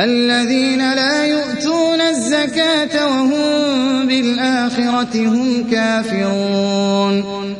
الَّذِينَ لَا يُؤْتُونَ الزَّكَاةَ وَهُم بِالْآخِرَةِ هُمْ كَافِرُونَ.